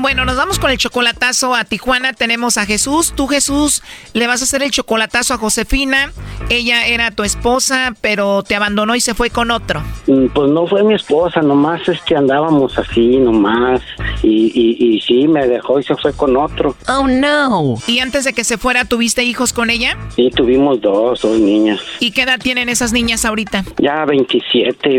Bueno, nos vamos con el chocolatazo a Tijuana. Tenemos a Jesús. Tú, Jesús, le vas a hacer el chocolatazo a Josefina. Ella era tu esposa, pero te abandonó y se fue con otro. Mm, pues no fue mi esposa, nomás es que andábamos así, nomás. Y, y, y sí, me dejó y se fue con otro. Oh, no. ¿Y antes de que se fuera, tuviste hijos con ella? Sí, tuvimos dos, dos niñas. ¿Y qué edad tienen esas niñas ahorita? Ya 27 y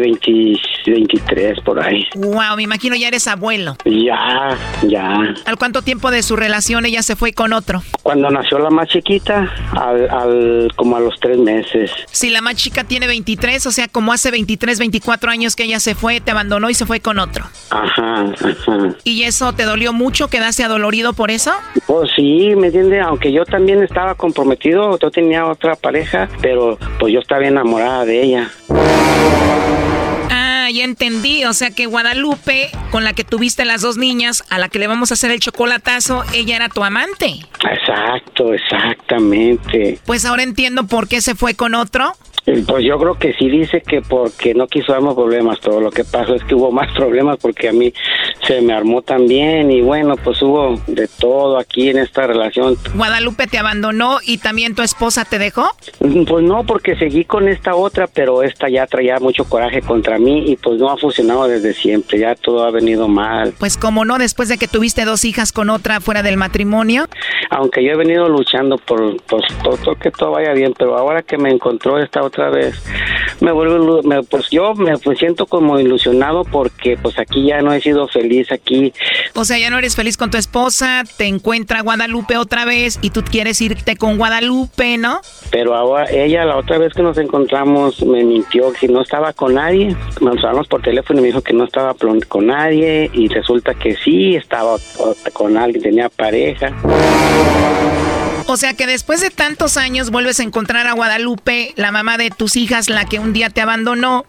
23 por ahí. Wow, me imagino ya eres abuelo. Ya, ya. ¿Al cuánto tiempo de su relación ella se fue con otro? Cuando nació la más chiquita, al, al como a los tres meses. Si la más chica tiene 23, o sea, como hace 23, 24 años que ella se fue, te abandonó y se fue con otro. Ajá, ajá. ¿Y eso te dolió mucho? ¿Quedaste adolorido por eso? Pues sí, me entiende, aunque yo también estaba comprometido, yo tenía otra pareja, pero pues yo estaba enamorada de ella. Ya entendí. O sea que Guadalupe, con la que tuviste las dos niñas, a la que le vamos a hacer el chocolatazo, ella era tu amante. Exacto, exactamente. Pues ahora entiendo por qué se fue con otro. Pues yo creo que sí dice que porque no quiso darnos problemas, pero lo que pasó es que hubo más problemas porque a mí se me armó también y bueno, pues hubo de todo aquí en esta relación. ¿Guadalupe te abandonó y también tu esposa te dejó? Pues no, porque seguí con esta otra, pero esta ya traía mucho coraje contra mí y pues no ha funcionado desde siempre, ya todo ha venido mal. Pues como no, después de que tuviste dos hijas con otra fuera del matrimonio. Aunque yo he venido luchando por, pues, todo, que todo vaya bien, pero ahora que me encontró esta otra vez, me vuelvo, me, pues yo me pues, siento como ilusionado porque pues aquí ya no he sido feliz aquí. O sea, ya no eres feliz con tu esposa, te encuentra Guadalupe otra vez y tú quieres irte con Guadalupe, ¿no? Pero ahora ella la otra vez que nos encontramos me mintió que no estaba con nadie. Nos hablamos por teléfono y me dijo que no estaba con nadie y resulta que sí estaba con alguien, tenía pareja. O sea que después de tantos años vuelves a encontrar a Guadalupe, la mamá de tus hijas, la que un día te abandonó.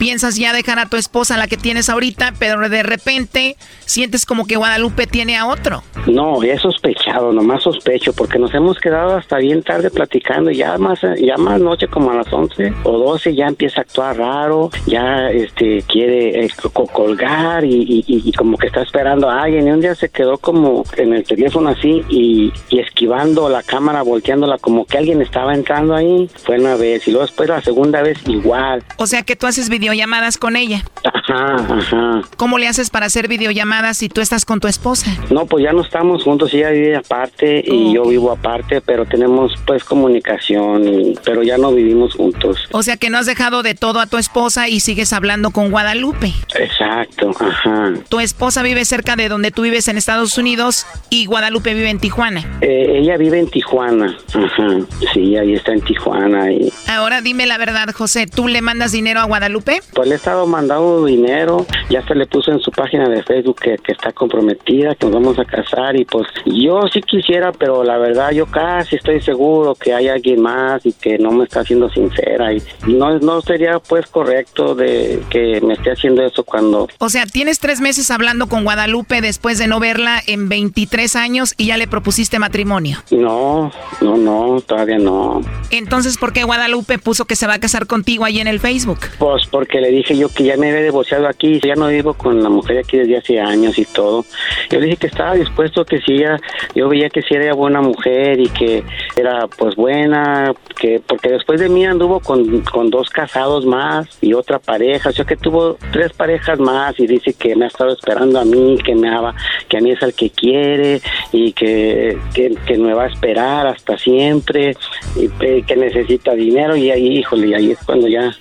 Piensas ya dejar a tu esposa, la que tienes ahorita, pero de repente sientes como que Guadalupe tiene a otro. No, he sospechado, nomás sospecho, porque nos hemos quedado hasta bien tarde platicando, ya más, ya más noche como a las 11 o 12 ya empieza a actuar raro, ya este quiere eh, colgar y, y, como que está esperando a alguien y un día se quedó como en el teléfono así y, y esquivando la cámara, volteándola como que alguien estaba entrando ahí, fue una vez y luego después la segunda vez igual. O sea que tú haces videollamadas con ella. Ajá, ajá. ¿Cómo le haces para hacer videollamadas si tú estás con tu esposa? No, pues ya no estamos juntos, ella vive aparte y yo vivo aparte, pero tenemos pues comunicación, pero ya no vivimos juntos. O sea que no has dejado de todo a tu esposa y sigues hablando con Guadalupe. Exacto, ajá. Tu esposa vive cerca de donde tú vives en Estados Unidos y Guadalupe vive en Tijuana. Eh, ella vive en Tijuana, ajá. Sí, ahí está en Tijuana. Y... Ahora dime la verdad, José, ¿tú le mandas dinero a Guadalupe? Pues le he estado mandando dinero, ya se le puso en su página de Facebook que, que está comprometida, que nos vamos a casar y pues yo sí quisiera, pero la verdad yo casi estoy seguro que hay alguien más y que no me está haciendo sincera y no, no sería pues correcto de que me esté haciendo eso cuando... O sea, tienes tres meses hablando con Guadalupe después de no verla en 23 años y ya le propusiste matrimonio. No, no, no, todavía no. Entonces, ¿por qué Guadalupe puso que se va a casar contigo ahí en el Facebook? Pues porque le dije yo que ya me había divorciado aquí, ya no vivo con la mujer aquí desde hace años y todo. Yo le dije que estaba dispuesto, que si ella, yo veía que si era buena mujer y que era pues buena, que porque después de mí anduvo con, con dos casados más y otra pareja, o sea que tuvo tres parejas más y dice que me ha estado esperando a mí, que me ama, que a mí es el que quiere y que, que, que me va a esperar hasta siempre y que necesita dinero y ahí, híjole, ahí es cuando ya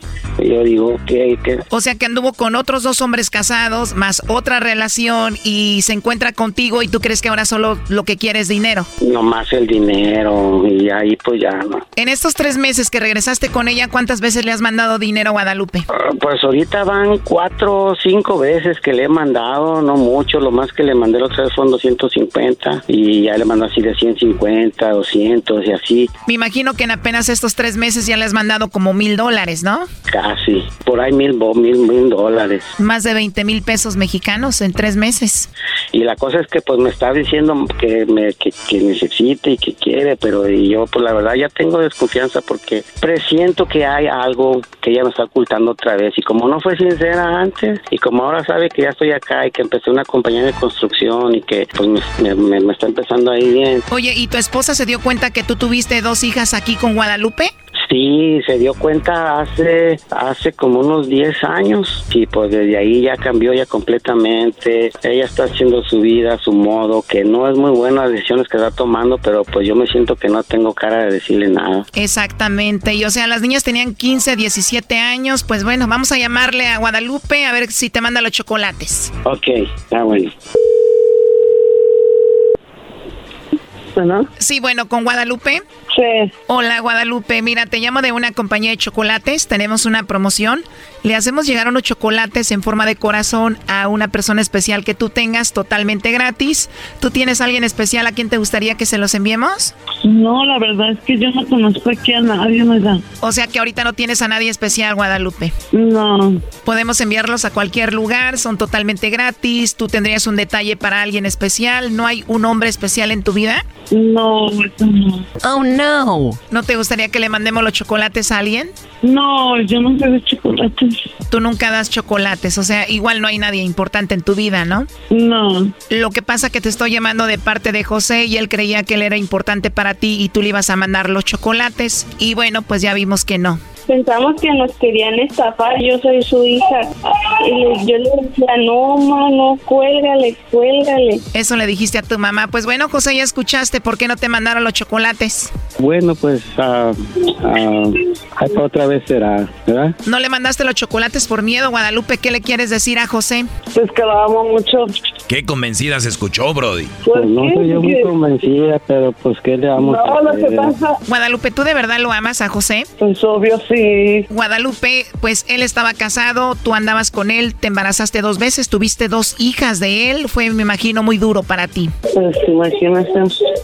yo digo que, que... O sea que anduvo con otros dos hombres casados, más otra relación y se encuentra contigo y tú crees que ahora solo lo que quiere es dinero. No más el dinero y ahí pues ya no. En estos tres meses que regresaste con ella, ¿cuántas veces le has mandado dinero a Guadalupe? Uh, pues ahorita van cuatro o cinco veces que le he mandado, no mucho, lo más que le mandé los tres son 250 y ya le mando así de 150, 200 y así. Me imagino que en apenas estos tres meses ya le has mandado como mil dólares, ¿no? Casi, por ahí mil, mil, mil dólares. Más de 20 mil pesos mexicanos en tres meses. Y la cosa es que pues me está diciendo que, me, que, que necesite y que quiere, pero yo pues la verdad ya tengo desconfianza porque presiento que hay algo que ella me está ocultando otra vez. Y como no fue sincera antes, y como ahora sabe que ya estoy acá y que empecé una compañía de construcción y que pues me, me, me está empezando ahí bien. Oye, ¿y tu esposa se dio cuenta que tú tuviste dos hijas aquí con Guadalupe? Sí, se dio cuenta hace hace como unos 10 años y pues desde ahí ya cambió ya completamente. Ella está haciendo su vida, su modo, que no es muy buena las decisiones que está tomando, pero pues yo me siento que no tengo cara de decirle nada. Exactamente, y o sea, las niñas tenían 15, 17 años, pues bueno, vamos a llamarle a Guadalupe a ver si te manda los chocolates. Ok, está bueno. ¿No? Sí, bueno, con Guadalupe. Sí. Hola Guadalupe, mira, te llamo de una compañía de chocolates, tenemos una promoción, le hacemos llegar unos chocolates en forma de corazón a una persona especial que tú tengas totalmente gratis. ¿Tú tienes alguien especial a quien te gustaría que se los enviemos? No, la verdad es que yo no conozco aquí a nadie, ¿verdad? O sea que ahorita no tienes a nadie especial, Guadalupe. No. Podemos enviarlos a cualquier lugar, son totalmente gratis, tú tendrías un detalle para alguien especial, ¿no hay un hombre especial en tu vida? No, eso no. Oh, no. ¿No te gustaría que le mandemos los chocolates a alguien? No, yo nunca doy chocolates. Tú nunca das chocolates, o sea, igual no hay nadie importante en tu vida, ¿no? No. Lo que pasa que te estoy llamando de parte de José y él creía que él era importante para ti y tú le ibas a mandar los chocolates. Y bueno, pues ya vimos que no. Pensamos que nos querían estafar, yo soy su hija. Y yo le decía, no, mamá, no, cuélgale, cuélgale. Eso le dijiste a tu mamá. Pues bueno, José, ya escuchaste, ¿por qué no te mandaron los chocolates? Bueno, pues uh, uh, otra vez será, ¿verdad? ¿No le mandaste los chocolates por miedo, Guadalupe? ¿Qué le quieres decir a José? Pues que lo amo mucho. Qué convencida se escuchó, Brody. Pues no soy yo muy convencida, pero pues ¿qué le amo? No, lo que pasa... Guadalupe, ¿tú de verdad lo amas a José? Pues obvio, sí. Guadalupe, pues él estaba casado, tú andabas con él, te embarazaste dos veces, tuviste dos hijas de él, fue, me imagino, muy duro para ti. Pues imagínate.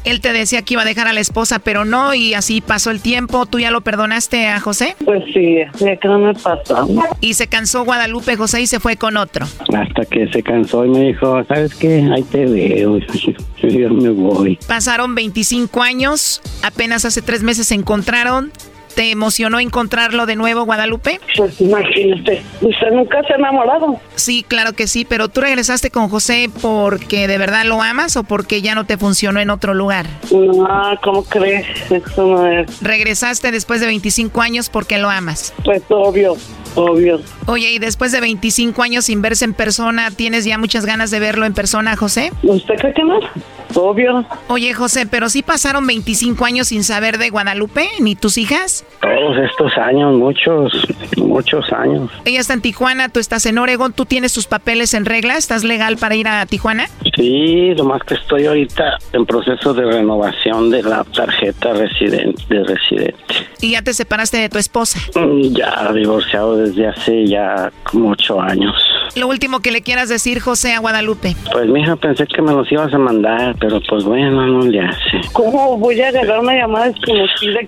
Él te decía que iba a dejar a la esposa, pero no, y así pasó el tiempo. ¿Tú ya lo perdonaste a José? Pues sí, ya que no me pasó. Y se cansó Guadalupe José y se fue con otro. Hasta que se cansó y me dijo, ¿sabes qué? Ahí te veo, yo me voy. Pasaron 25 años, apenas hace tres meses se encontraron. ¿Te emocionó encontrarlo de nuevo, Guadalupe? Pues imagínate, ¿usted nunca se ha enamorado? Sí, claro que sí, pero tú regresaste con José porque de verdad lo amas o porque ya no te funcionó en otro lugar? No, ¿cómo crees? Eso no es. Regresaste después de 25 años porque lo amas. Pues obvio. Obvio. Oye, y después de 25 años sin verse en persona, ¿tienes ya muchas ganas de verlo en persona, José? ¿Usted cree que no? Obvio. Oye, José, pero sí pasaron 25 años sin saber de Guadalupe, ni tus hijas. Todos estos años, muchos, muchos años. Ella está en Tijuana, tú estás en Oregón, ¿tú tienes tus papeles en regla? ¿Estás legal para ir a Tijuana? Sí, más que estoy ahorita en proceso de renovación de la tarjeta residente, de residente. ¿Y ya te separaste de tu esposa? Ya, divorciado desde hace ya como ocho años. Lo último que le quieras decir, José, a Guadalupe. Pues, mija, pensé que me los ibas a mandar, pero pues bueno, no le hace. ¿Cómo voy a agarrar una llamada desconocida?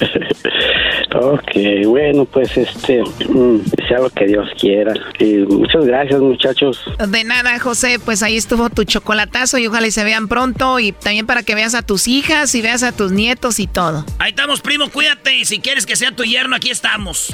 ok, bueno, pues este, mm, sea lo que Dios quiera. Y muchas gracias, muchachos. De nada, José, pues ahí estuvo tu chocolatazo y ojalá y se vean pronto y también para que veas a tus hijas y veas a tus nietos y todo. Ahí estamos, primo, cuídate y si quieres que sea tu yerno, aquí estamos.